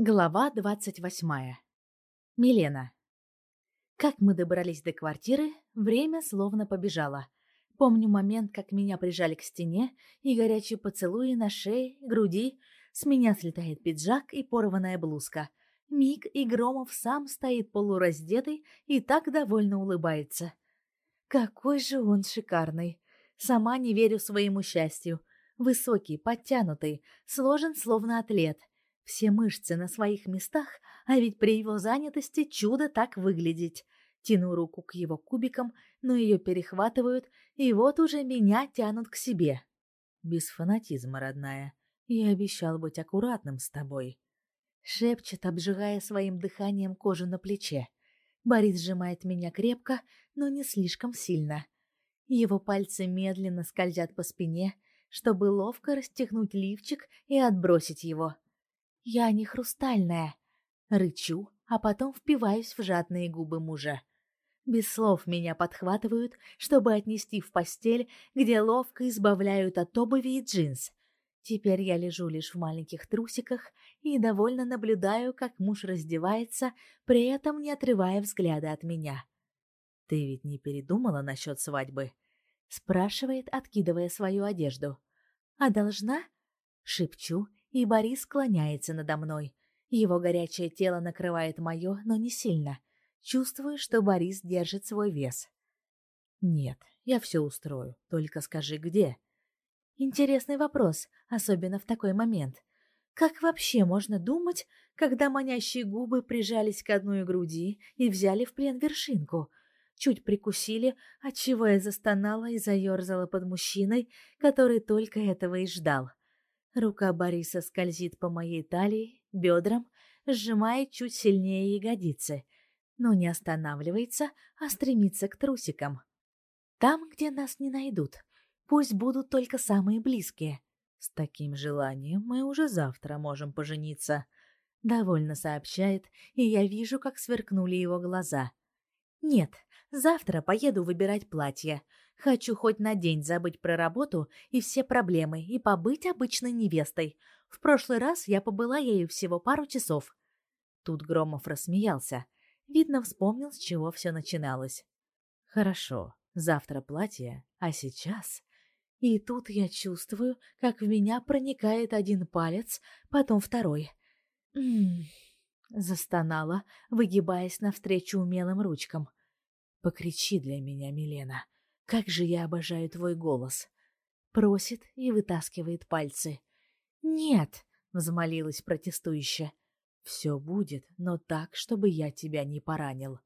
Глава двадцать восьмая. Милена. Как мы добрались до квартиры, время словно побежало. Помню момент, как меня прижали к стене, и горячие поцелуи на шее, груди. С меня слетает пиджак и порванная блузка. Миг, и Громов сам стоит полураздетый и так довольно улыбается. Какой же он шикарный. Сама не верю своему счастью. Высокий, подтянутый, сложен словно атлет. Все мышцы на своих местах, а ведь при его занятости чудо так выглядеть. Тяну руку к его кубикам, но ее перехватывают, и вот уже меня тянут к себе. Без фанатизма, родная. Я обещал быть аккуратным с тобой. Шепчет, обжигая своим дыханием кожу на плече. Борис сжимает меня крепко, но не слишком сильно. Его пальцы медленно скользят по спине, чтобы ловко расстегнуть лифчик и отбросить его. Я не хрустальная. Рычу, а потом впиваюсь в жадные губы мужа. Без слов меня подхватывают, чтобы отнести в постель, где ловко избавляют от обуви и джинс. Теперь я лежу лишь в маленьких трусиках и довольно наблюдаю, как муж раздевается, при этом не отрывая взгляда от меня. «Ты ведь не передумала насчет свадьбы?» — спрашивает, откидывая свою одежду. «А должна?» — шепчу и Борис склоняется надо мной. Его горячее тело накрывает мое, но не сильно. Чувствую, что Борис держит свой вес. Нет, я все устрою, только скажи, где. Интересный вопрос, особенно в такой момент. Как вообще можно думать, когда манящие губы прижались к одной груди и взяли в плен вершинку? Чуть прикусили, отчего я застонала и заерзала под мужчиной, который только этого и ждал. Рука Бориса скользит по моей талии, бедрам, сжимает чуть сильнее ягодицы, но не останавливается, а стремится к трусикам. Там, где нас не найдут, пусть будут только самые близкие. С таким желанием мы уже завтра можем пожениться, довольно сообщает, и я вижу, как сверкнули его глаза. Нет, завтра поеду выбирать платье. Хочу хоть на день забыть про работу и все проблемы и побыть обычной невестой. В прошлый раз я побыла ею всего пару часов. Тут Громов рассмеялся. Видно, вспомнил, с чего все начиналось. Хорошо, завтра платье, а сейчас... И тут я чувствую, как в меня проникает один палец, потом второй. М-м, застонала, выгибаясь навстречу умелым ручкам. Покричи для меня, Милена. Как же я обожаю твой голос. Просит и вытаскивает пальцы. Нет, взмолилась протестующе. Все будет, но так, чтобы я тебя не поранил.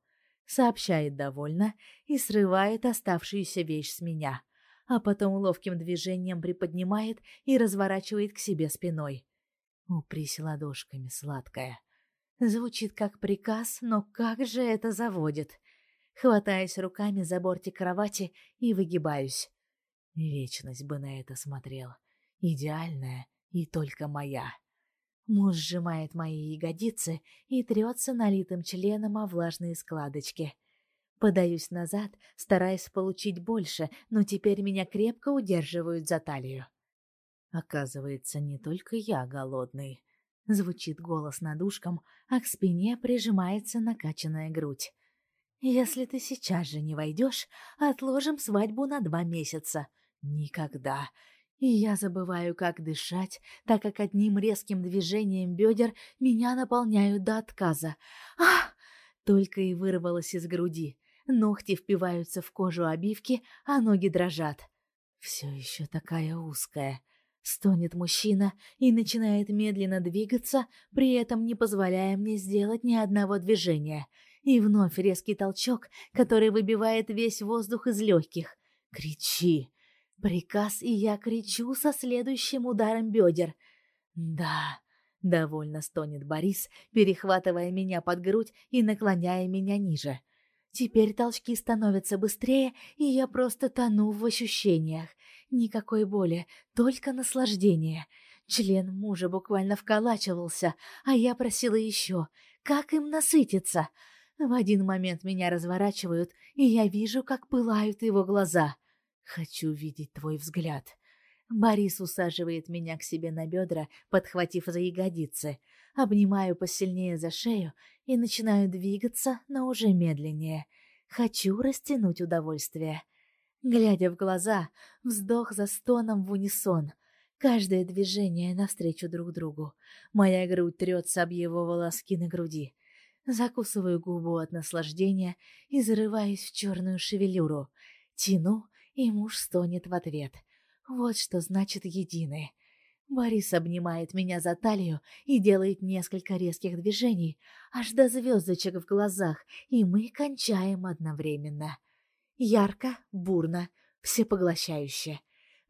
Сообщает довольно и срывает оставшуюся вещь с меня, а потом ловким движением приподнимает и разворачивает к себе спиной. Упрись ладошками, сладкая. Звучит как приказ, но как же это заводит хватаясь руками за бортик кровати и выгибаюсь. Вечность бы на это смотрел. Идеальная и только моя. Муж сжимает мои ягодицы и трется налитым членом о влажные складочки. Подаюсь назад, стараясь получить больше, но теперь меня крепко удерживают за талию. Оказывается, не только я голодный. Звучит голос над ушком, а к спине прижимается накачанная грудь. Если ты сейчас же не войдешь, отложим свадьбу на два месяца. Никогда. И я забываю, как дышать, так как одним резким движением бедер меня наполняют до отказа. Ах! Только и вырвалось из груди. Ногти впиваются в кожу обивки, а ноги дрожат. Все еще такая узкая. Стонет мужчина и начинает медленно двигаться, при этом не позволяя мне сделать ни одного движения — и вновь резкий толчок, который выбивает весь воздух из легких. «Кричи!» Приказ, и я кричу со следующим ударом бедер. «Да!» — довольно стонет Борис, перехватывая меня под грудь и наклоняя меня ниже. Теперь толчки становятся быстрее, и я просто тону в ощущениях. Никакой боли, только наслаждение. Член мужа буквально вколачивался, а я просила еще. Как им насытиться? В один момент меня разворачивают, и я вижу, как пылают его глаза. Хочу видеть твой взгляд. Борис усаживает меня к себе на бедра, подхватив за ягодицы. Обнимаю посильнее за шею и начинаю двигаться, но уже медленнее. Хочу растянуть удовольствие. Глядя в глаза, вздох за стоном в унисон. Каждое движение навстречу друг другу. Моя грудь трется об его волоски на груди. Закусываю губу от наслаждения и зарываюсь в черную шевелюру. Тяну, и муж стонет в ответ. Вот что значит единое. Борис обнимает меня за талию и делает несколько резких движений, аж до звездочек в глазах, и мы кончаем одновременно. Ярко, бурно, всепоглощающе.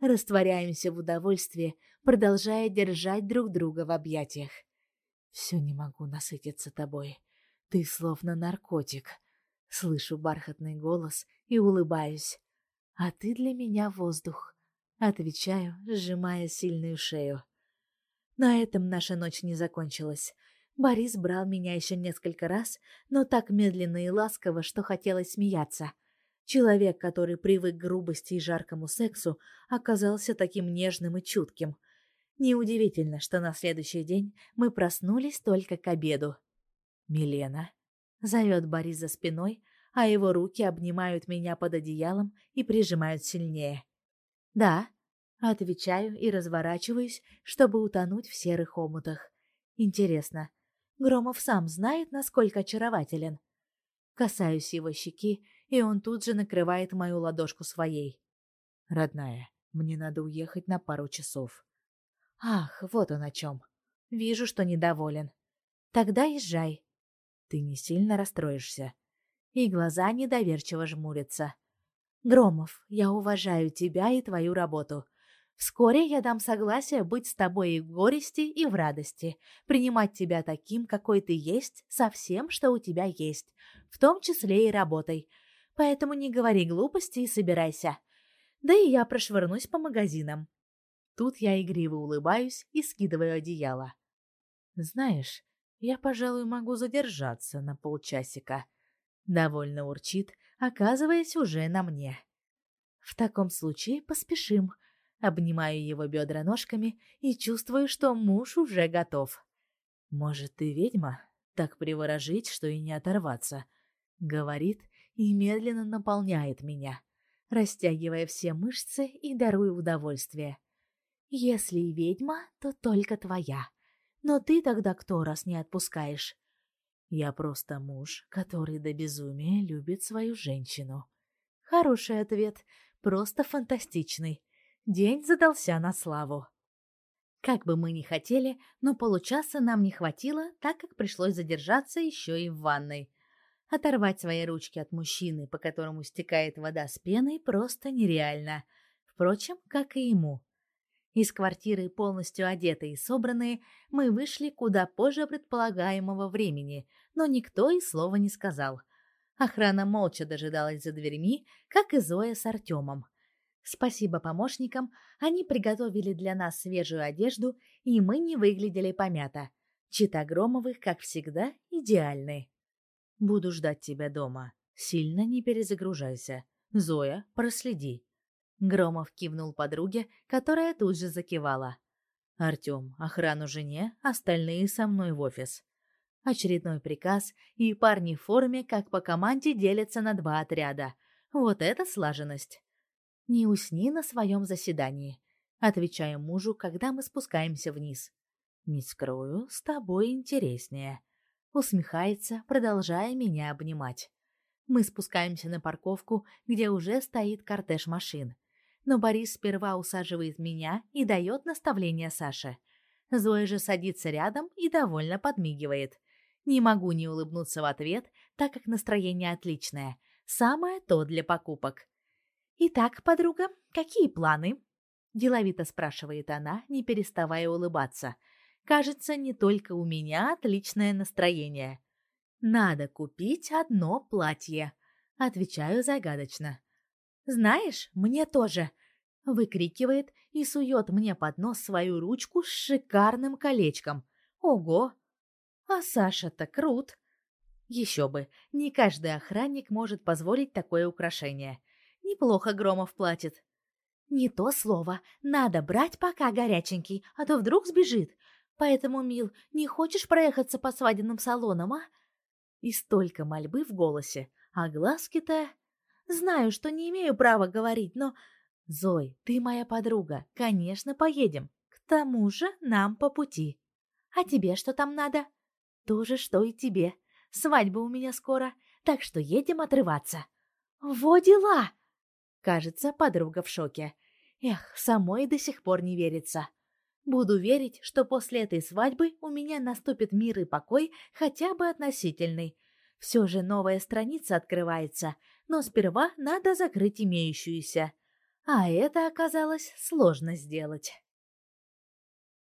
Растворяемся в удовольствии, продолжая держать друг друга в объятиях. Все не могу насытиться тобой. Ты словно наркотик. Слышу бархатный голос и улыбаюсь. А ты для меня воздух. Отвечаю, сжимая сильную шею. На этом наша ночь не закончилась. Борис брал меня еще несколько раз, но так медленно и ласково, что хотелось смеяться. Человек, который привык к грубости и жаркому сексу, оказался таким нежным и чутким. Неудивительно, что на следующий день мы проснулись только к обеду. «Милена», — зовет Борис за спиной, а его руки обнимают меня под одеялом и прижимают сильнее. «Да», — отвечаю и разворачиваюсь, чтобы утонуть в серых омутах. «Интересно, Громов сам знает, насколько очарователен?» Касаюсь его щеки, и он тут же накрывает мою ладошку своей. «Родная, мне надо уехать на пару часов». «Ах, вот он о чем. Вижу, что недоволен. Тогда езжай». «Ты не сильно расстроишься?» И глаза недоверчиво жмурятся. «Громов, я уважаю тебя и твою работу. Вскоре я дам согласие быть с тобой и в горести, и в радости, принимать тебя таким, какой ты есть, со всем, что у тебя есть, в том числе и работой. Поэтому не говори глупости и собирайся. Да и я прошвырнусь по магазинам. Тут я игриво улыбаюсь и скидываю одеяло. Знаешь, я, пожалуй, могу задержаться на полчасика. Довольно урчит, оказываясь уже на мне. В таком случае поспешим. Обнимаю его бедра ножками и чувствую, что муж уже готов. Может, ты ведьма? Так приворожить, что и не оторваться. Говорит и медленно наполняет меня, растягивая все мышцы и даруя удовольствие. Если и ведьма, то только твоя. Но ты тогда кто, раз не отпускаешь? Я просто муж, который до безумия любит свою женщину. Хороший ответ, просто фантастичный. День задался на славу. Как бы мы ни хотели, но получаса нам не хватило, так как пришлось задержаться еще и в ванной. Оторвать свои ручки от мужчины, по которому стекает вода с пеной, просто нереально. Впрочем, как и ему. Из квартиры, полностью одетые и собранные, мы вышли куда позже предполагаемого времени, но никто и слова не сказал. Охрана молча дожидалась за дверьми, как и Зоя с Артемом. Спасибо помощникам, они приготовили для нас свежую одежду, и мы не выглядели помято. Чита Громовых, как всегда, идеальны. Буду ждать тебя дома. Сильно не перезагружайся. Зоя, проследи. Громов кивнул подруге, которая тут же закивала. Артем, охрану жене, остальные со мной в офис. Очередной приказ, и парни в форме, как по команде, делятся на два отряда. Вот это слаженность. Не усни на своем заседании. Отвечаю мужу, когда мы спускаемся вниз. Не скрою, с тобой интереснее усмехается, продолжая меня обнимать. Мы спускаемся на парковку, где уже стоит кортеж машин. Но Борис сперва усаживает меня и дает наставление Саше. Зоя же садится рядом и довольно подмигивает. Не могу не улыбнуться в ответ, так как настроение отличное. Самое то для покупок. «Итак, подруга, какие планы?» Деловито спрашивает она, не переставая улыбаться – Кажется, не только у меня отличное настроение. Надо купить одно платье, отвечаю загадочно. Знаешь, мне тоже, выкрикивает и сует мне под нос свою ручку с шикарным колечком. Ого! А Саша-то крут. Еще бы, не каждый охранник может позволить такое украшение. Неплохо Громов платит. Не то слово. Надо брать пока горяченький, а то вдруг сбежит. Поэтому, мил, не хочешь проехаться по свадебным салонам, а? И столько мольбы в голосе, а глазки-то... Знаю, что не имею права говорить, но... Зой, ты моя подруга, конечно, поедем. К тому же нам по пути. А тебе что там надо? То же, что и тебе. Свадьба у меня скоро, так что едем отрываться. Во дела! Кажется, подруга в шоке. Эх, самой до сих пор не верится. Буду верить, что после этой свадьбы у меня наступит мир и покой, хотя бы относительный. Все же новая страница открывается, но сперва надо закрыть имеющуюся. А это оказалось сложно сделать.